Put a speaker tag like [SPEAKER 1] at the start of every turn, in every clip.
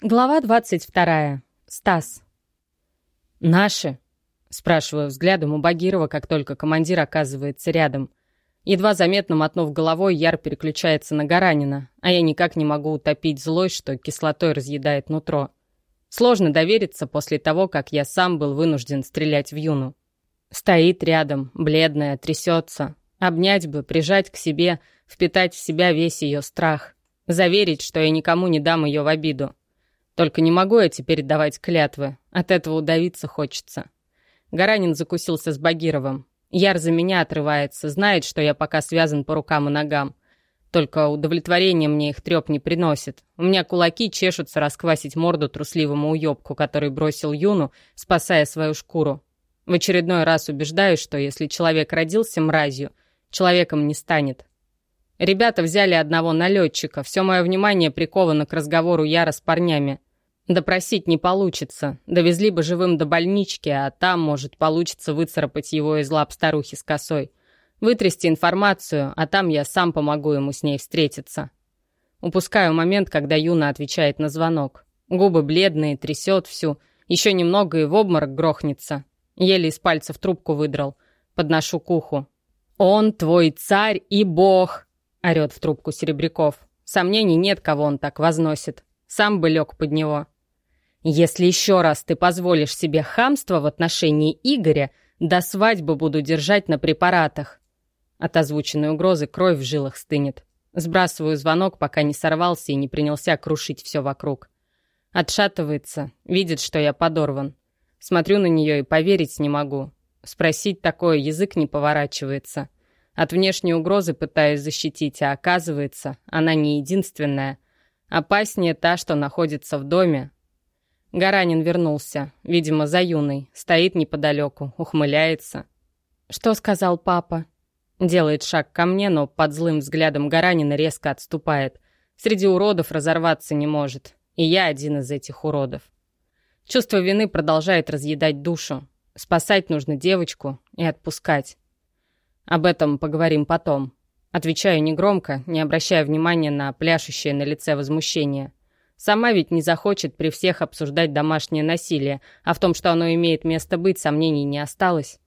[SPEAKER 1] Глава 22. Стас. «Наши?» — спрашиваю взглядом у Багирова, как только командир оказывается рядом. Едва заметно мотнув головой, Яр переключается на Гаранина, а я никак не могу утопить злость, что кислотой разъедает нутро. Сложно довериться после того, как я сам был вынужден стрелять в Юну. Стоит рядом, бледная, трясется. Обнять бы, прижать к себе, впитать в себя весь ее страх. Заверить, что я никому не дам ее в обиду. Только не могу я теперь давать клятвы. От этого удавиться хочется. Гаранин закусился с Багировым. Яр за меня отрывается, знает, что я пока связан по рукам и ногам. Только удовлетворение мне их треп не приносит. У меня кулаки чешутся расквасить морду трусливому уёбку, который бросил Юну, спасая свою шкуру. В очередной раз убеждаюсь, что если человек родился мразью, человеком не станет. Ребята взяли одного налетчика, все мое внимание приковано к разговору Яра с парнями. Допросить не получится. Довезли бы живым до больнички, а там, может, получится выцарапать его из лап старухи с косой. Вытрясти информацию, а там я сам помогу ему с ней встретиться. Упускаю момент, когда Юна отвечает на звонок. Губы бледные, трясет всю. Еще немного и в обморок грохнется. Еле из пальцев трубку выдрал. Подношу к уху. «Он твой царь и бог!» — орет в трубку Серебряков. Сомнений нет, кого он так возносит. Сам бы лег под него. Если еще раз ты позволишь себе хамство в отношении Игоря, до свадьбы буду держать на препаратах. От озвученной угрозы кровь в жилах стынет. Сбрасываю звонок, пока не сорвался и не принялся крушить все вокруг. Отшатывается, видит, что я подорван. Смотрю на нее и поверить не могу. Спросить такое язык не поворачивается. От внешней угрозы пытаюсь защитить, а оказывается, она не единственная. Опаснее та, что находится в доме, Гаранин вернулся, видимо, за юной, стоит неподалеку, ухмыляется. «Что сказал папа?» Делает шаг ко мне, но под злым взглядом Гаранина резко отступает. Среди уродов разорваться не может. И я один из этих уродов. Чувство вины продолжает разъедать душу. Спасать нужно девочку и отпускать. Об этом поговорим потом. Отвечаю негромко, не обращая внимания на пляшущее на лице возмущение. Сама ведь не захочет при всех обсуждать домашнее насилие, а в том, что оно имеет место быть, сомнений не осталось.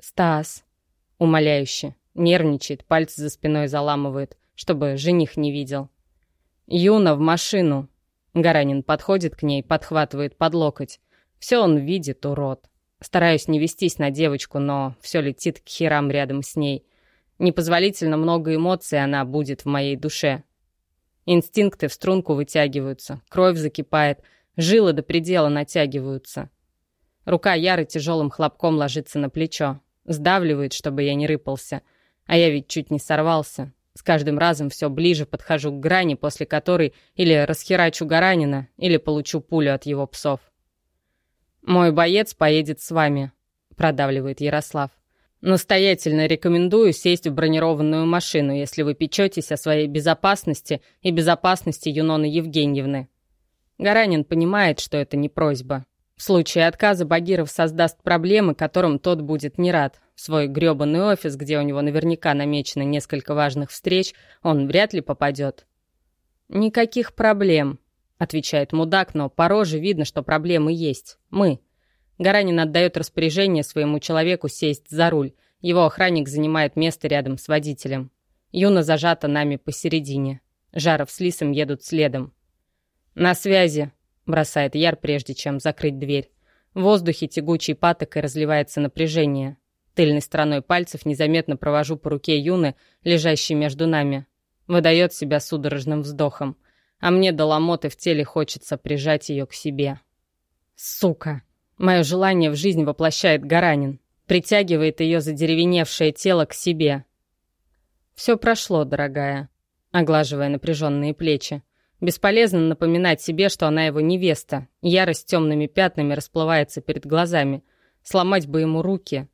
[SPEAKER 1] «Стас», — умоляюще, нервничает, пальцы за спиной заламывает, чтобы жених не видел. «Юна, в машину!» Гаранин подходит к ней, подхватывает под локоть. Все он видит, урод. Стараюсь не вестись на девочку, но все летит к херам рядом с ней. Непозволительно много эмоций она будет в моей душе. Инстинкты в струнку вытягиваются, кровь закипает, жилы до предела натягиваются. Рука Яры тяжелым хлопком ложится на плечо, сдавливает, чтобы я не рыпался. А я ведь чуть не сорвался. С каждым разом все ближе подхожу к грани, после которой или расхерачу Гаранина, или получу пулю от его псов. «Мой боец поедет с вами», — продавливает Ярослав. Настоятельно рекомендую сесть в бронированную машину, если вы печетесь о своей безопасности и безопасности Юноны Евгеньевны. Гаранин понимает, что это не просьба. В случае отказа Багиров создаст проблемы, которым тот будет не рад. В свой грёбаный офис, где у него наверняка намечено несколько важных встреч, он вряд ли попадет. «Никаких проблем», — отвечает мудак, но по роже видно, что проблемы есть. Мы — Гаранин отдает распоряжение своему человеку сесть за руль. Его охранник занимает место рядом с водителем. Юна зажата нами посередине. Жаров с Лисом едут следом. «На связи», — бросает Яр, прежде чем закрыть дверь. В воздухе тягучей патокой разливается напряжение. Тыльной стороной пальцев незаметно провожу по руке Юны, лежащей между нами. Выдает себя судорожным вздохом. А мне до ломоты в теле хочется прижать ее к себе. «Сука!» Мое желание в жизнь воплощает Гаранин, притягивает ее задеревеневшее тело к себе. «Все прошло, дорогая», — оглаживая напряженные плечи. Бесполезно напоминать себе, что она его невеста. Ярость темными пятнами расплывается перед глазами. Сломать бы ему руки.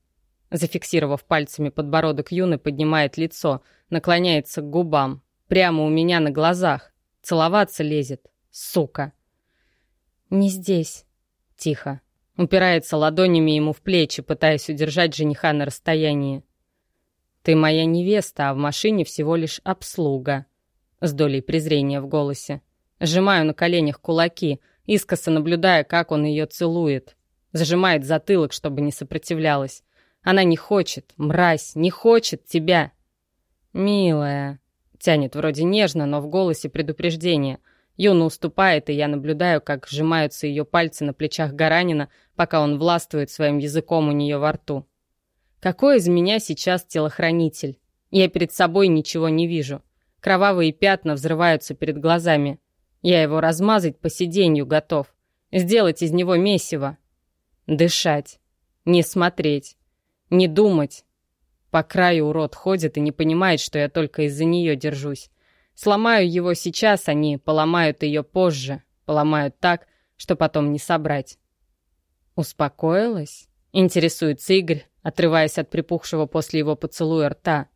[SPEAKER 1] Зафиксировав пальцами подбородок Юны, поднимает лицо, наклоняется к губам. Прямо у меня на глазах. Целоваться лезет. Сука. «Не здесь», — тихо. Упирается ладонями ему в плечи, пытаясь удержать жениха на расстоянии. «Ты моя невеста, а в машине всего лишь обслуга», — с долей презрения в голосе. Сжимаю на коленях кулаки, искоса наблюдая, как он ее целует. Зажимает затылок, чтобы не сопротивлялась. Она не хочет, мразь, не хочет тебя. «Милая», — тянет вроде нежно, но в голосе предупреждение. Юна уступает, и я наблюдаю, как сжимаются ее пальцы на плечах Гаранина, пока он властвует своим языком у нее во рту. Какой из меня сейчас телохранитель? Я перед собой ничего не вижу. Кровавые пятна взрываются перед глазами. Я его размазать по сиденью готов. Сделать из него месиво. Дышать. Не смотреть. Не думать. По краю урод ходит и не понимает, что я только из-за нее держусь. Сломаю его сейчас, они поломают ее позже. Поломают так, что потом не собрать. Успокоилась? Интересуется Игорь, отрываясь от припухшего после его поцелуя рта.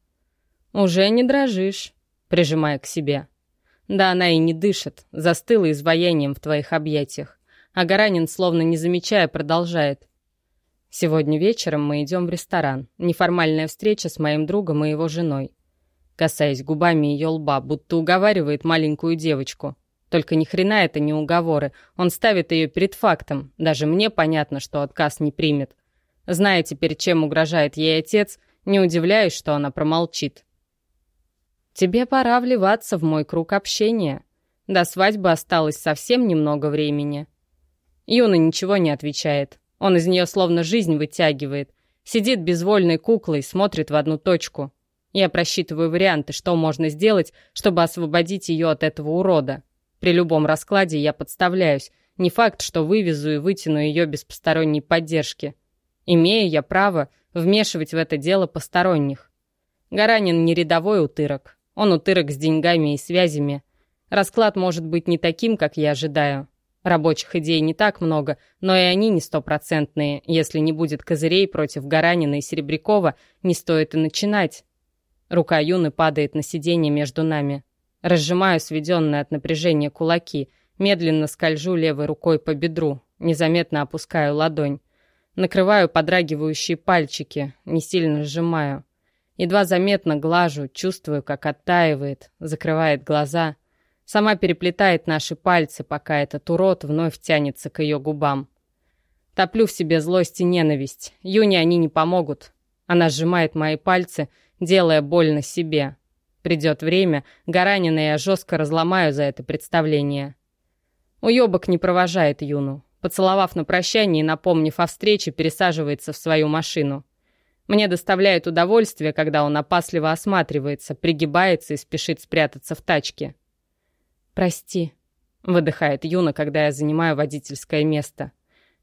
[SPEAKER 1] «Уже не дрожишь», прижимая к себе. Да она и не дышит, застыла изваянием в твоих объятиях. А Гаранин, словно не замечая, продолжает. Сегодня вечером мы идем в ресторан. Неформальная встреча с моим другом и его женой. Касаясь губами ее лба, будто уговаривает маленькую девочку. Только ни хрена это не уговоры. Он ставит ее перед фактом. Даже мне понятно, что отказ не примет. Зная теперь, чем угрожает ей отец, не удивляюсь, что она промолчит. «Тебе пора вливаться в мой круг общения. До свадьбы осталось совсем немного времени». Юна ничего не отвечает. Он из нее словно жизнь вытягивает. Сидит безвольной куклой, смотрит в одну точку. Я просчитываю варианты, что можно сделать, чтобы освободить ее от этого урода. При любом раскладе я подставляюсь. Не факт, что вывезу и вытяну ее без посторонней поддержки. Имею я право вмешивать в это дело посторонних. Гаранин не рядовой утырок. Он утырок с деньгами и связями. Расклад может быть не таким, как я ожидаю. Рабочих идей не так много, но и они не стопроцентные. Если не будет козырей против Гаранина и Серебрякова, не стоит и начинать. Рука Юны падает на сиденье между нами. Разжимаю сведенные от напряжения кулаки, медленно скольжу левой рукой по бедру, незаметно опускаю ладонь. Накрываю подрагивающие пальчики, не сильно сжимаю. Едва заметно глажу, чувствую, как оттаивает, закрывает глаза. Сама переплетает наши пальцы, пока этот урод вновь тянется к ее губам. Топлю в себе злость и ненависть. Юне они не помогут. Она сжимает мои пальцы, делая больно себе. Придет время, Гаранина я жестко разломаю за это представление. Уебок не провожает Юну. Поцеловав на прощание и напомнив о встрече, пересаживается в свою машину. Мне доставляет удовольствие, когда он опасливо осматривается, пригибается и спешит спрятаться в тачке. «Прости», — выдыхает Юна, когда я занимаю водительское место.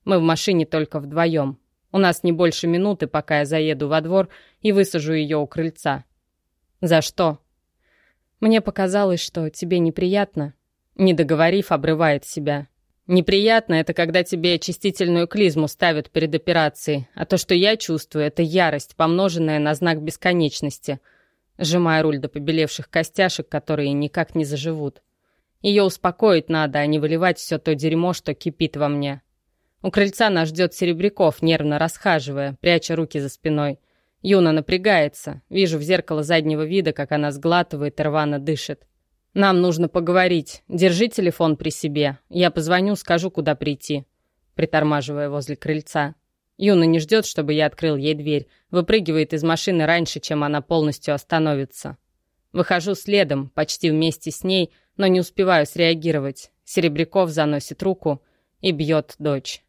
[SPEAKER 1] Мы в машине только вдвоем. У нас не больше минуты, пока я заеду во двор и высажу ее у крыльца. «За что?» «Мне показалось, что тебе неприятно». Не договорив, обрывает себя. Неприятно это, когда тебе очистительную клизму ставят перед операцией, а то, что я чувствую, это ярость, помноженная на знак бесконечности, сжимая руль до побелевших костяшек, которые никак не заживут. Ее успокоить надо, а не выливать все то дерьмо, что кипит во мне. У крыльца нас ждет Серебряков, нервно расхаживая, пряча руки за спиной. Юна напрягается. Вижу в зеркало заднего вида, как она сглатывает и рвано дышит. «Нам нужно поговорить. Держи телефон при себе. Я позвоню, скажу, куда прийти», притормаживая возле крыльца. Юна не ждет, чтобы я открыл ей дверь. Выпрыгивает из машины раньше, чем она полностью остановится. Выхожу следом, почти вместе с ней, но не успеваю среагировать. Серебряков заносит руку и бьет дочь.